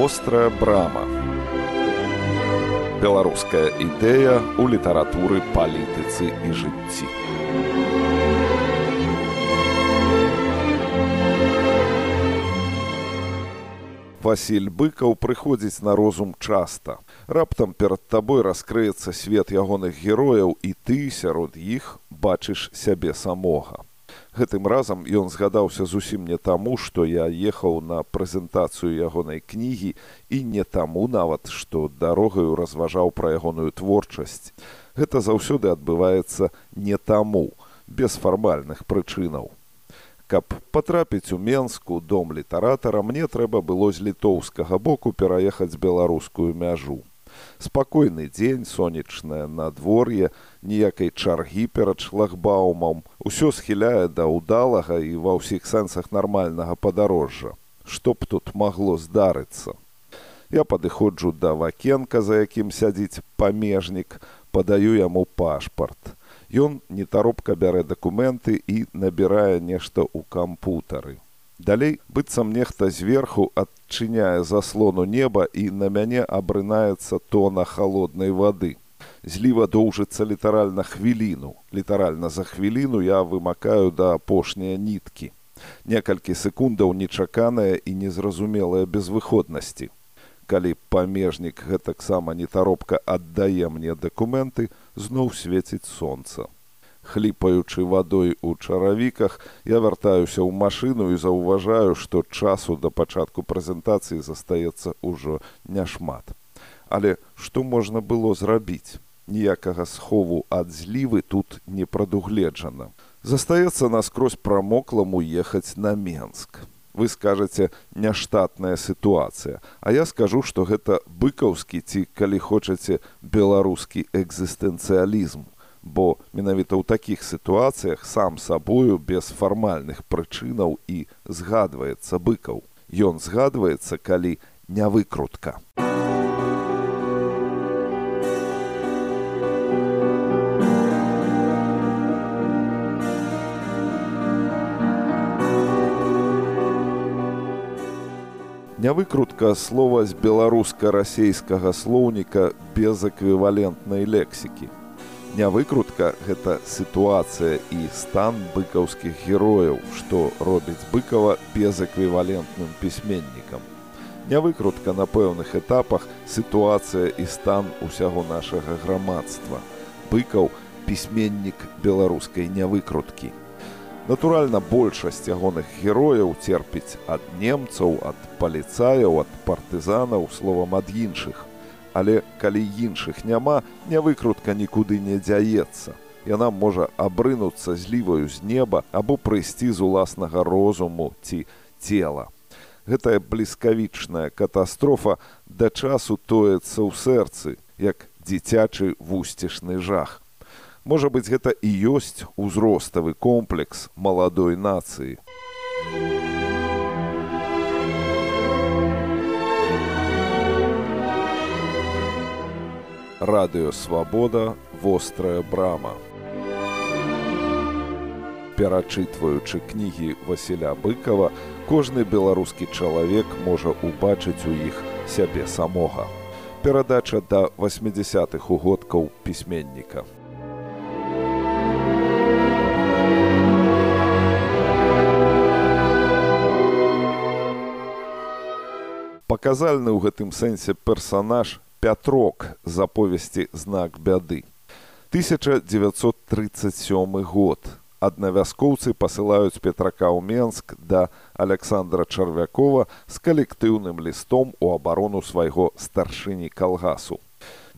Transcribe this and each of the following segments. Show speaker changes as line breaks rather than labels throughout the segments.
вострая брама. Беларуская ідэя ў літаратуры палітыцы і жыцці. Васіль быкаў прыходзіць на розум часта. Раптам перад табой раскрыецца свет ягоных герояў і ты сярод іх бачыш сябе самога гэтым разам ён згадаўся зусім не таму што я ехаў на прэзентацыю ягонай кнігі і не таму нават што дарогаю разважаў пра ягоную творчасць. Гэта заўсёды адбываецца не таму без фармальных прычынаў. Каб патрапіць у менску дом літаратара мне трэба было з літоўскага боку пераехаць беларускую мяжу спакойны дзень сонечнае надвор'е ніякай чаргі перад шлагбаумам. Усё схіляе да ўдалага і ва ўсіх сэнсах нармальнага падарожжа. Што б тут магло здарыцца? Я падыходжу да вакенка за якім сядзіць памежнік падаю яму пашпарт. Ён нетаропка бярэ дакументы і набірае нешта ў кампутары Далей быццам нехта зверху адчыняе заслону неба і на мяне абрынаецца тона халоднай вады. Зліва доўжыцца літаральна хвіліну. Літаральна за хвіліну я вымакаю да апошняй ніткі. Некалькі секундаў нечаканая і незразумелая безвыходнасці. Калі памежнік гэтаксама нетаропка аддае мне дакументы, зноў свеціць сонца хліпаючы вадой у чаравіках я вяртаюся ў машыну і заўважаю што часу да пачатку прэзентацыі застаецца ўжо няшмат. Але што можна было зрабіць? Ніякага схову ад злівы тут не прадугледжана. Застаецца наскрозь прамокламу ехаць на менск. Вы скажаце няштатная сітуацыя а я скажу што гэта быкаўскі ці калі хочаце беларускі экзістэнцыялізм бо менавіта ў такіх сітуацыях сам сабою без фармальных прычынаў і згадваецца быкаў. Ён згадваецца, калі не выкрутка. Нявыкрутка слова з беларуска-расейскага слоўніка без эквівалентнай лексікі нявыкрутка гэта сітуацыя і стан быкаўскіх герояў, што робіць быкава безэквівалентным пісьменнікам. Нявыкрутка на пэўных этапах сітуацыя і стан усяго нашага грамадства. Быкаў пісьменнік беларускай нявыкруткі. Натуральна, большасць ягоных герояў церпіць ад немцаў, ад паліцаяў, ад партызанаў словам ад іншых але калі іншых няма нявыкрутка нікуды не дзяецца. Яна можа абрынуцца зліваю з неба або прыйсці з уласнага розуму ці цела. Гэтая бліскавічная катастрофа да часу тоецца ў сэрцы як дзіцячы вусцішны жах. Можа быць гэта і ёсць узроставы комплекс маладой нацыі. у радыёвабода вострая брама. Перачытваючы кнігі васіля быкова кожны беларускі чалавек можа убачыць у іх сябе самога. Перадача да 80-х угодкаў пісьменніка. Паказальны ў гэтым сэнсе персанаж пятрок з аповесці знак бяды 1937 год. Аднавяскоўцы пасылаюць петрака ў менск да александра чарвякова з калектыўным лістом у абарону свайго старшыні калгасу.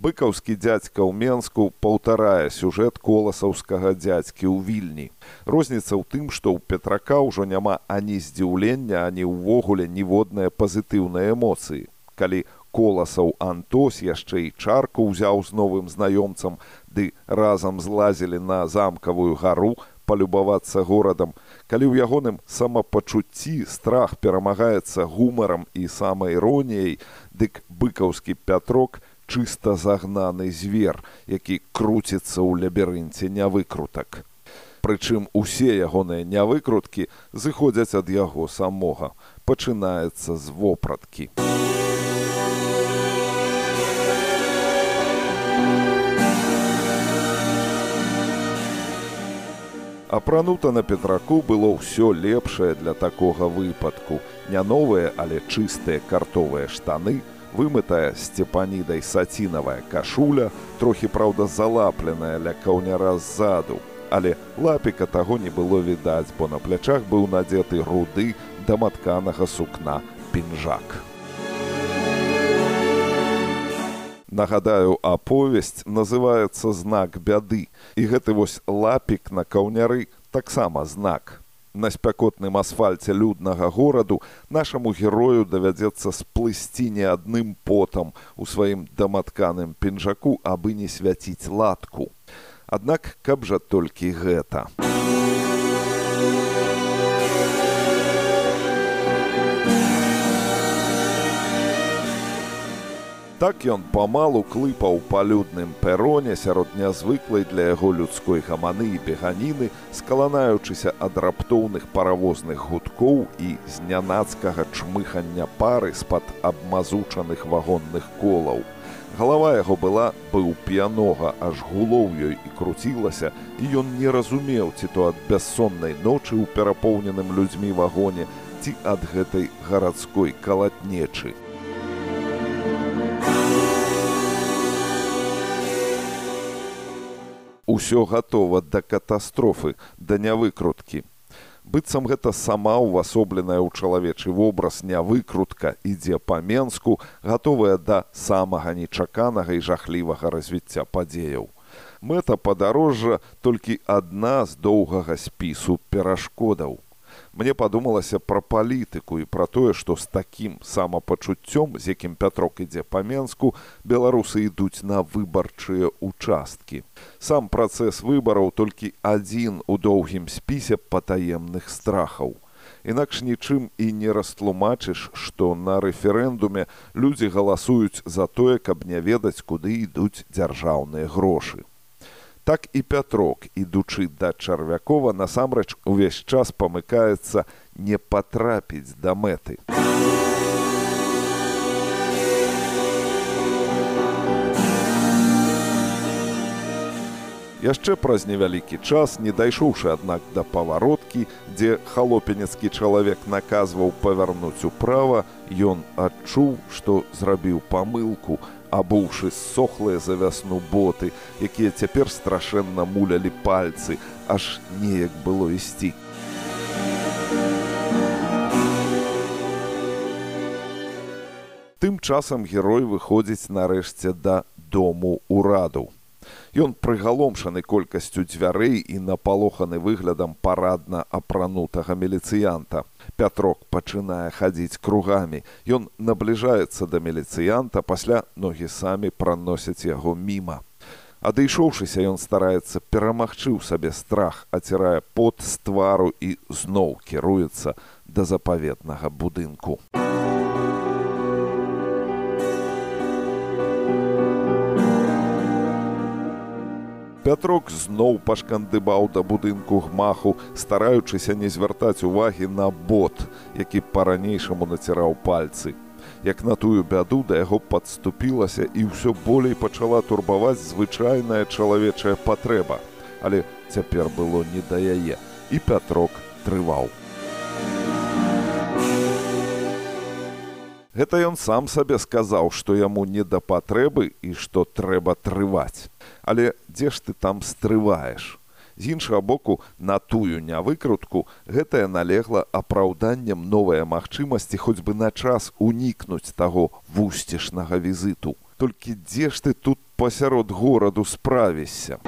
Быкаўскі дзядзька ў менску паўтарае сюжэт коласаўскага дзядзькі ў вільні. Розніца ў тым што ў петрака ўжо няма ані здзіўлення ані ўвогуле ніводныя пазітыўныя эмоцыі. Калі у коласаў антос яшчэ і чарку ўзяў з новым знаёмцам ды разам злазілі на замкавую гару палюбавацца горадам. Калі ў ягоным самапачуцці страх перамагаецца гумарам і самаіроніяй дык быкаўскі пятрок чыста загнаны звер які круціцца ў лябірынце нявыкрутак. Прычым усе ягоныя нявыкруткі зыходзяць ад яго самога пачынаецца з вопраткі Апранута на петраку было ўсё лепшае для такога выпадку. Не новыя, але чыстыя картовыя штаны, вымытая сцепанідай сацінавая кашуля, трохі праўда залапленая ля каўняра ззаду. Але лапіка таго не было відаць, бо на плячах быў надзеты руды даматканага сукна пінжак. Нагадаю, аповесць называецца знак бяды. І гэты вось лапік на каўняры таксама знак. На спякотным асфальце люднага гораду нашаму герою давядзецца сплысці не адным потам у сваім даматканым пінжаку, абы не свяціць латку. Аднак каб жа толькі гэта. Так ён памалу клыпаў па людным пероне сярод нязвыклай для яго людской гаманы і беганіны, скаланаючыся ад раптоўных паравозных гудкоў і з нянацкага чмыхання пары з-пад абмазучаных вагонных колаў. Галава яго была быў п'янога, аж гулоў ёй і круцілася, і ён не разумеў, ці то ад бяссоннай ночы ў перапоўненым людзьмі вагоне, ці ад гэтай гарадской калатнечы. Усё гатова да катастрофы, да нявыкруткі. Быццам гэта сама ўвасобленая ў чалавечы вобраз нявыкрутка ідзе па Менску, гатовая да самага нечаканага і жахлівага развіцця падзеяў. Мэта падарожжа толькі адна з доўгага спісу перашкодаў мне падумалася пра палітыку і пра тое, што з такім самапачуццём, з якім пятрок ідзе па менску, беларусы ідуць на выбарчыя участкі. Сам працэс выбараў толькі адзін у доўгім спісе патаемных страхаў. Інакш нічым і не растлумачыш, што на рэферэндуме людзі галасуюць за тое, каб не ведаць, куды ідуць дзяржаўныя грошы так і пятрок ідучы да чарвякова насамрэч увесь час памыкаецца не патрапіць да мэты. Яшчэ праз невялікі час не дайшоўшы аднак да павароткі дзе халопенецкі чалавек наказваў павярнуць управа ён адчуў што зрабіў памылку абуўшы сохлыя за вясну боты, якія цяпер страшэнна мулялі пальцы, аж неяк было ісці. Тым часам герой выходзіць нарэшце да дому ўраду. Ён прыгаломшаны колькасцю дзвярэй і напалоханы выглядам парадна апранутага міліцыянта. Пятрок пачынае хадзіць кругамі. Ён набліжаецца да міліцыянта, пасля ногі самі праносяць яго міма. Адышоўшыся ён стараецца перамагчы ў сабе страх, ацірае пот з твару і зноў кіруецца да запаветнага будынку. Пятрок зноў пашкандыбаў да будынку гмаху, стараючыся не звяртаць увагі на бот, які па-ранейшаму націраў пальцы. Як на тую бяду да яго падступілася і ўсё болей пачала турбаваць звычайная чалавечая патрэба. Але цяпер было не да яе, і Пятрок трываў. Гэта ён сам сабе сказаў, што яму не да патрэбы і што трэба трываць але дзе ж ты там стрываеш з іншага боку на тую нявыкрутку гэтае налегла апраўданнем новыя магчымасці хоць бы на час унікнуць таго вусцішнага візіту толькі дзе ж ты тут пасярод гораду справішся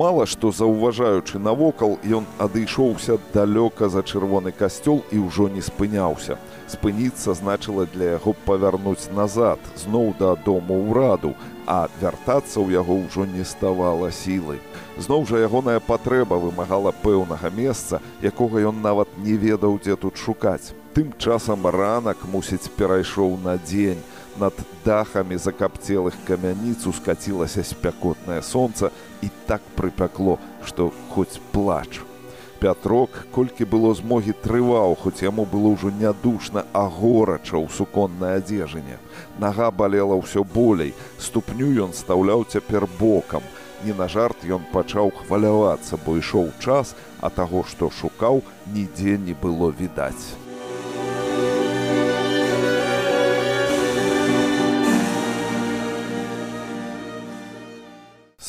мала што заўважаючы навокал ён адышоўся далёка за чырвоны касцёл і ўжо не спыняўся. Спыніцца значыла для яго павярнуць назад зноў да дому ўраду а вяртацца ў яго ўжо не ставала сілай зноў жа ягоная патрэба вымагала пэўнага месца якога ён нават не ведаў дзе тут шукаць. Тым часам ранак мусіць перайшоў на дзень над дахамі закапцелых камяніц ускацілася спякотнае сонца і так прыпякло, што хоць плач. Пятрок, колькі было змогі трываў, хоць яму было ўжо нядушна, а горача ў суконнай адзежыне. Нага балела ўсё болей, ступню ён стаўляў цяпер бокам. Не на жарт ён пачаў хвалявацца, бо ішоў час, а таго, што шукаў, нідзе не было відаць.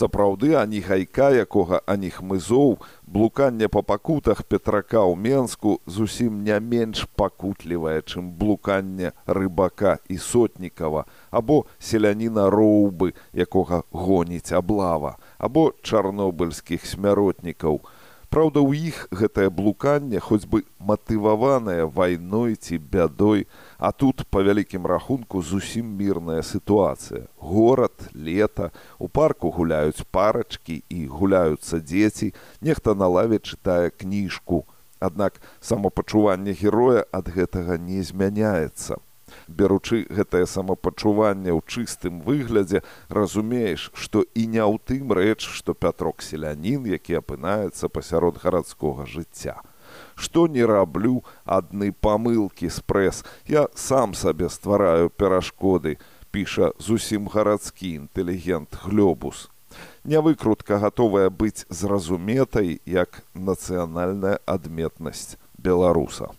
Сапраўды ані гайка, якога ані хмызоў, блуканне па пакутах петрака ў Менску зусім не менш пакутлівае, чым блуканне рыбака і сотнікава, або селяніна роўбы, якога гоніць аблава, або чарнобыльскіх смяротнікаў. Праўда, у іх гэтае блуканне хоць бы матываванае вайной ці бядой, А тут па вялікім рахунку зусім мірная сітуацыя. Горад, лета, у парку гуляюць парачкі і гуляюцца дзеці, нехта на лаве чытае кніжку. Аднак самапачуванне героя ад гэтага не змяняецца. Беручы гэтае самапачуванне ў чыстым выглядзе, разумееш, што і не ў тым рэч, што пятрок селянін, які апынаецца пасярод гарадскога жыцця. Што не раблю адны памылкі спрэс я сам сабе ствараю перашкоды піша зусім гарадскі інтэлігент глёбус. Нявыкрутка гатовая быць зразуметай як нацыянальная адметнасць беларуса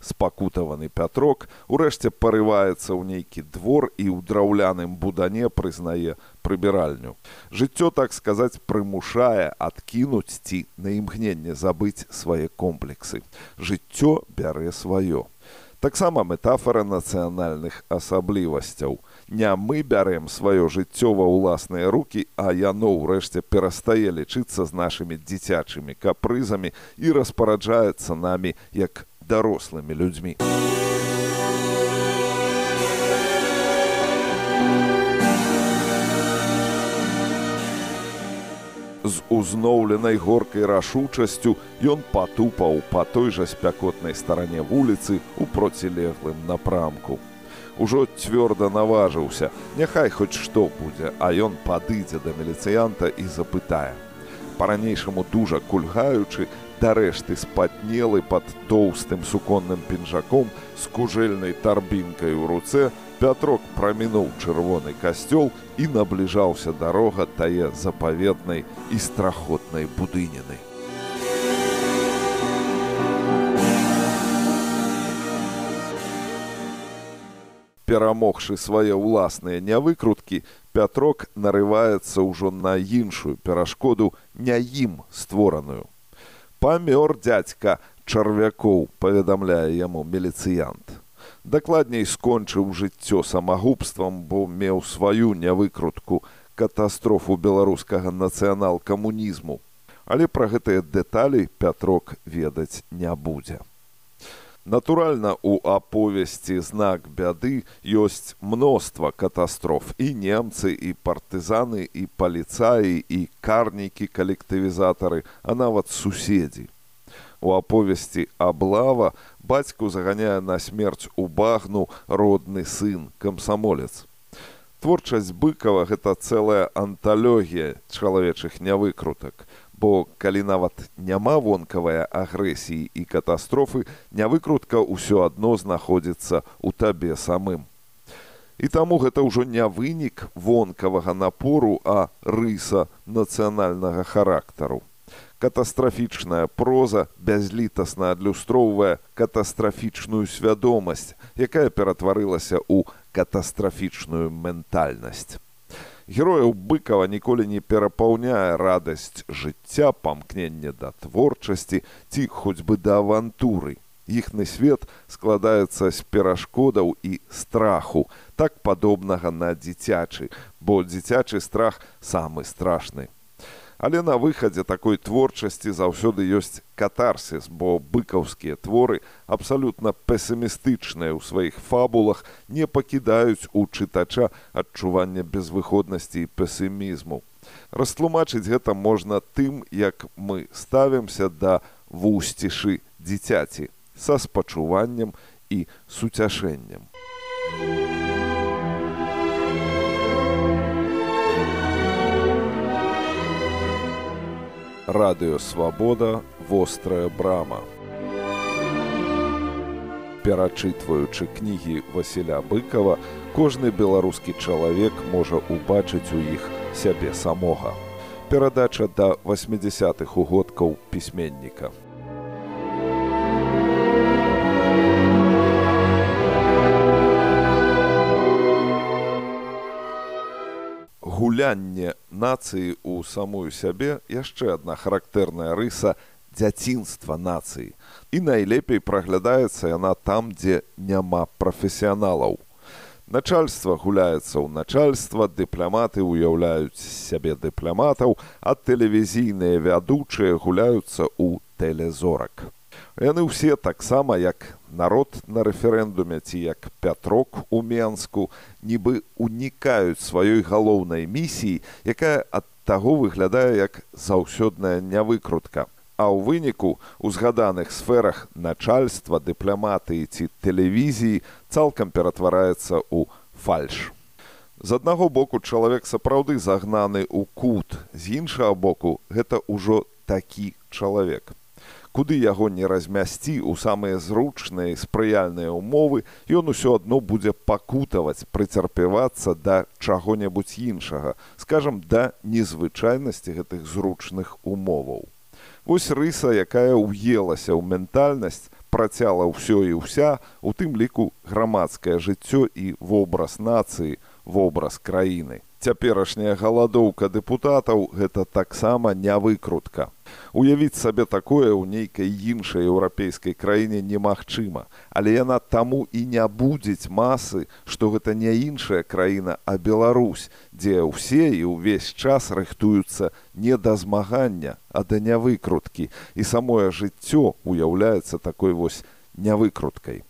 спакутаваны пятрок урэшце парываецца ў нейкі двор і ў драўляным будане прызнае прыбіральню. Жыццё так сказаць прымушае адкінуць ці на імгненне забыць свае комплексы. Жыццё бярэ сваё. Таксама метафора нацыянальных асаблівасцяў. Не мы бярэм сваё жыццё ва ўласныя рукі а яно ўрэшце перастае лічыцца з нашымі дзіцячымі капрызамі і распараджаецца намі як дарослымі людзьмі. З узноўленай горкай рашучасцю ён патупаў па той жа спякотнай старане вуліцы ў процілеглым напрамку. Ужо цвёрда наважыўся, няхай хоць што будзе, а ён падыдзе да міліцыянта і запытае. Па-ранейшаму дужа кульгаючы, дарэшты спатнелы пад тоўстым суконным пінжаком з кужэльнай тарбінкай у руцэ, Пятрок прамінуў чырвоны касцёл і набліжаўся дарога тае запаветнай і страхотнай будыніны. Перамогшы свае ўласныя нявыкруткі, Пятрок нарываецца ўжо на іншую перашкоду не ім створаную памёр дзядзька чарвякоў паведамляе яму міліцыянт дакладней скончыў жыццё самагубствам бо меў сваю нявыкрутку катастрофу беларускага нацыянал-камунізму. Але пра гэтыя дэталі пятрок ведаць не будзе Натуральна, у аповесці знак бяды ёсць мноства катастроф і немцы і партызаны і паліцаі і карнікі калектывізатары, а нават суседзі. У аповесці аблава бацьку заганяе на смерць у багну родны сын камсамолец. Творчасць быкава гэта цэлая анталогія чалавечых нявыкрутак бо калі нават няма вонкавай агрэсіі і катастрофы, нявыкрутка ўсё адно знаходзіцца ў табе самым. І таму гэта ўжо не вынік вонкавага напору, а рыса нацыянальнага характару. Катастрафічная проза бязлітасна адлюстроўвае катастрафічную свядомасць, якая ператварылася ў катастрафічную ментальнасць. Герояў быкава ніколі не перапаўняе радасць жыцця, памкнення да творчасці ці хоць бы да авантуры. Іхны свет складаецца з перашкодаў і страху, так падобнага на дзіцячы, бо дзіцячы страх самы страшны. Але на выхадзе такой творчасці заўсёды ёсць катарсіс, бо быкаўскія творы абсалютна песімістычныя ў сваіх фабулах не пакідаюць у чытача адчування безвыходнасці і песімізму. Растлумачыць гэта можна тым, як мы ставімся да вусцішы дзіцяці са спачуваннем і суцяшэннем. Радыё Свабода вострая брама. Перачытваючы кнігі Васіля быкова, кожны беларускі чалавек можа ўбачыць у іх сябе самога. Перадача да 80-х угодкаў пісьменніка. Гулянне нацыі ў самую сябе яшчэ адна характэрная рыса дзяцінства нацыі. І найлепей праглядаецца яна там, дзе няма прафесіяналаў. Начальства гуляецца ў начальства, дыпламаты ўяўляюць сябе дыпламатаў, а тэлевізійныя вядучыя гуляюцца ў тэлезорак. Яны ўсе таксама як народ на рэферэндуме ці як пятрок у Менску нібы унікаюць сваёй галоўнай місіі, якая ад таго выглядае як заўсёдная нявыкрутка а ў выніку у згаданых сферах начальства дыпламатыі ці тэлевізіі цалкам ператвараецца ў фальш. З аднаго боку чалавек сапраўды загнаны ў кут, з іншага боку гэта ўжо такі чалавек. Куды яго не размясці ў самыя зручныя спрыяльныя ўмовы, ён усё адно будзе пакутаваць, прыцярпевацца да чаго-небудзь іншага, скажам да незвычайнасці гэтых зручных умоваў. Вось рыса, якая ўелася ў ментальнасць, працяла ўсё і ўся, у тым ліку грамадскае жыццё і вобраз нацыі, вобраз краіны цяперашняя галадоўка дэпутатаў гэта таксама не выкрутка. Уявіць сабе такое ў нейкай іншай еўрапейскай краіне немагчыма, але яна таму і не будзець масы, што гэта не іншая краіна, а Беларусь, дзе ўсе і ўвесь час рыхтуюцца не да змагання, а да нявыкруткі, і самое жыццё уяўляецца такой вось нявыкруткай.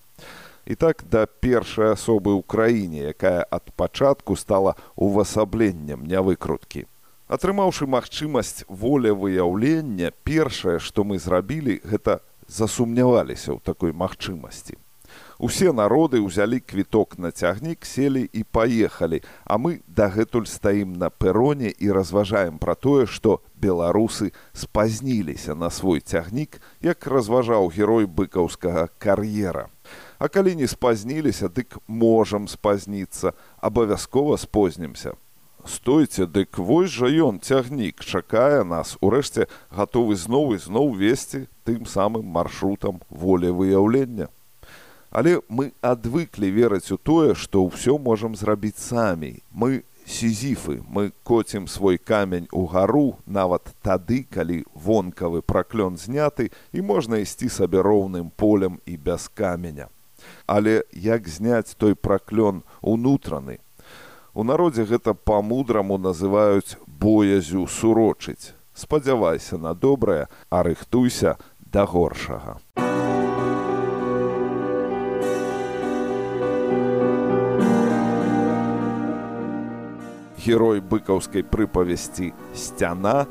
І так да першай асобы ў краіне, якая ад пачатку стала увасабленнем нявыкруткі. Атрымаўшы магчымасць воля выяўлення, першае, што мы зрабілі, гэта засумняваліся ў такой магчымасці. Усе народы ўзялі квіток на цягнік, селі і паехалі, а мы дагэтуль стаім на пероне і разважаем пра тое, што беларусы спазніліся на свой цягнік, як разважаў герой быкаўскага кар'ера. А калі не спазніліся, дык можам спазніцца, абавязкова спознімся. Стойце, дык вось жа ён цягнік чакае нас, урэшце гатовы зноў і зноў весці тым самым маршрутам волі выяўлення. Але мы адвыклі верыць у тое, што ўсё можам зрабіць самі. Мы сізіфы, мы коцім свой камень у гару нават тады, калі вонкавы праклён зняты і можна ісці сабе роўным полем і без каменя але як зняць той праклён унутраны. У народзе гэта па-мудраму называюць боязю сурочыць. Спадзявайся на добрае, а рыхтуйся да горшага. Герой быкаўскай прыпавесці сцяна,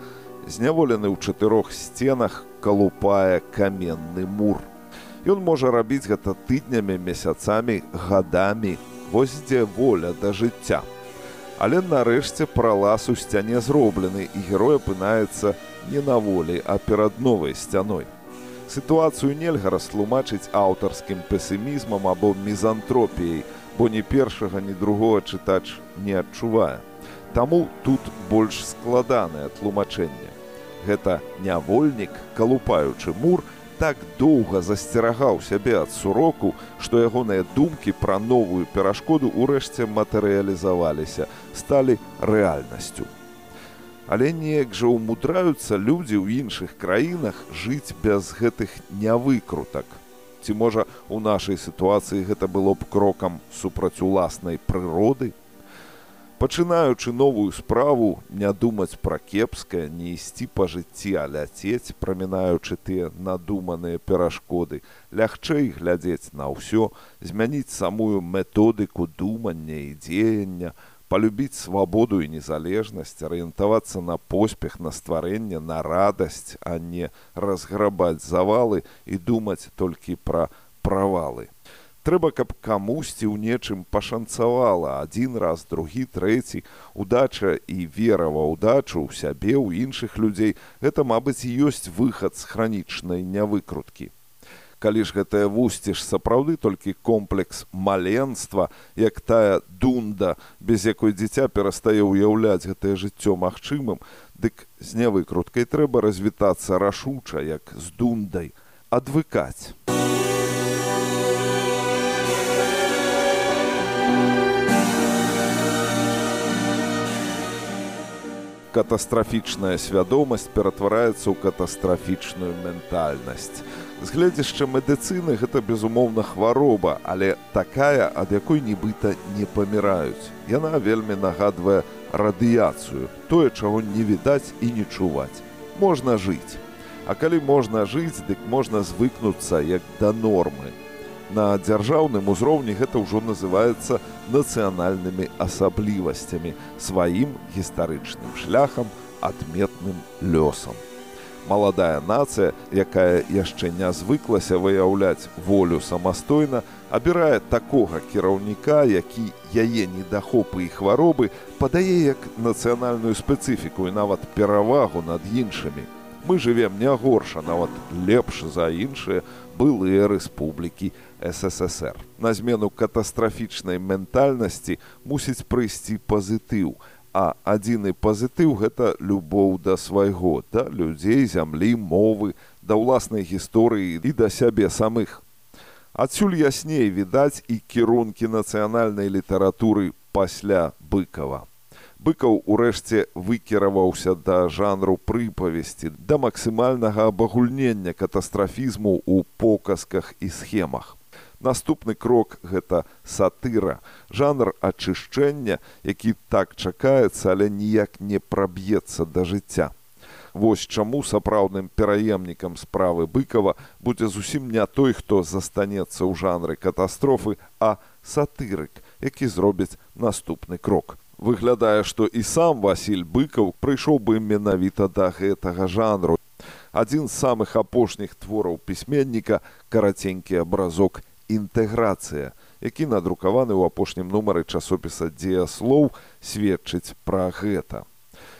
зняволены ў чатырох сценах калупае каменны мур. Ён можа рабіць гэта тыднямі, месяцамі, гадамі, вось дзе воля да жыцця. Але нарэшце пралаз у сцяне зроблены і герой апынаецца не на волі, а перад новай сцяной. Сітуацыю нельга растлумачыць аўтарскім песімізмам або мізантропіяй, бо ні першага, ні другога чытач не адчувае. Таму тут больш складанае тлумачэнне. Гэта нявольнік, калупаючы мур, так доўга засцерагаў сябе ад суроку, што ягоныя думкі пра новую перашкоду ўрэшце матэрыялізаваліся, сталі рэальнасцю. Але неяк жа ўмудраюцца людзі ў іншых краінах жыць без гэтых нявыкрутак. Ці можа, у нашай сітуацыі гэта было б крокам супраць уласнай прыроды, пачынаючы новую справу не думаць пра кепскае не ісці па жыцці а ляцець прамінаючы тыя надуманыя перашкоды. Лягчэй глядзець на ўсё змяніць самую методыку думання і дзеяння полюбіць свабоду і незалежнасць арыентавацца на поспех на стварэнне на радасць а не разграбаць завалы і думаць толькі пра правалы Трэба, каб камусьці ў нечым пашанцавала адзін раз, другі, трэці, удача і вера ва ўдачу ў сябе, ў іншых людзей, гэта, мабыць, ёсць выхад з хранічнай нявыкруткі. Калі ж гэтае вусціш сапраўды толькі комплекс маленства, як тая дунда, без якой дзіця перастае ўяўляць гэтае жыццё магчымым, дык з нявыкруткай трэба развітацца рашуча, як з дундай, адвыкаць. Катастрафічная свядомасць ператвараецца ў катастрафічную ментальнасць. З гледзяшча медыцыны гэта безумоўна хвароба, але такая, ад якой нібыта не паміраюць. Яна вельмі нагадвае радыяцыю, тое, чаго не відаць і не чуваць. Можна жыць. А калі можна жыць, дык можна звыкнуцца як да нормы на дзяржаўным узроўні гэта ўжо называецца нацыянальнымі асаблівасцямі сваім гістарычным шляхам адметным лёсам. Маладая нацыя, якая яшчэ не звыклася выяўляць волю самастойна, абірае такога кіраўніка, які яе недахопы і хваробы падае як нацыянальную спецыфіку і нават перавагу над іншымі. Мы жывем не горша, нават лепш за іншыя былыя рэспублікі ССР. На змену катастрафічнай ментальнасці мусіць прыйсці пазітыў. А адзіны пазітыў гэта любоў да свайго, да людзей, зямлі, мовы, да ўласнай гісторыі і да сябе самых. Адсюль ясней відаць і кірункі нацыянальнай літаратуры пасля быкава. Быкаў урэшце выкіраваўся да жанру прыпавесці, да максімальнага абагульнення катастрафізму ў показках і схемах. Наступны крок гэта сатыра, жанр ачышчэння, які так чакаецца, але ніяк не праб'ецца да жыцця. Вось чаму сапраўдным пераемнікам справы быкава будзе зусім не той, хто застанецца ў жанры катастрофы, а сатырык, які зробіць наступны крок. Выглядае, што і сам Васіль быкаў прыйшоў бы менавіта да гэтага жанру. Адзін з самых апошніх твораў пісьменніка караценькі абразок інтэграцыя, які надрукаваны ў апошнім нумары часопіса дзеяслоў сведчыць пра гэта.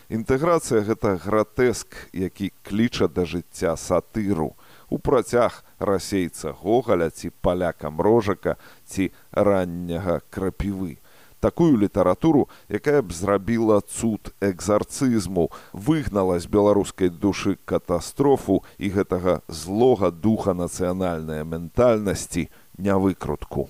Інтэграцыя гэта гратэск, які кліча да жыцця сатыру, у працяг расейца гогаля ці паляка мрожака ці ранняга крапівы. Такую літаратуру, якая б зрабіла цуд экзарцызму, выгнала з беларускай душы катастрофу і гэтага злога духа нацыянальнай ментальнасці, нявыкрутку.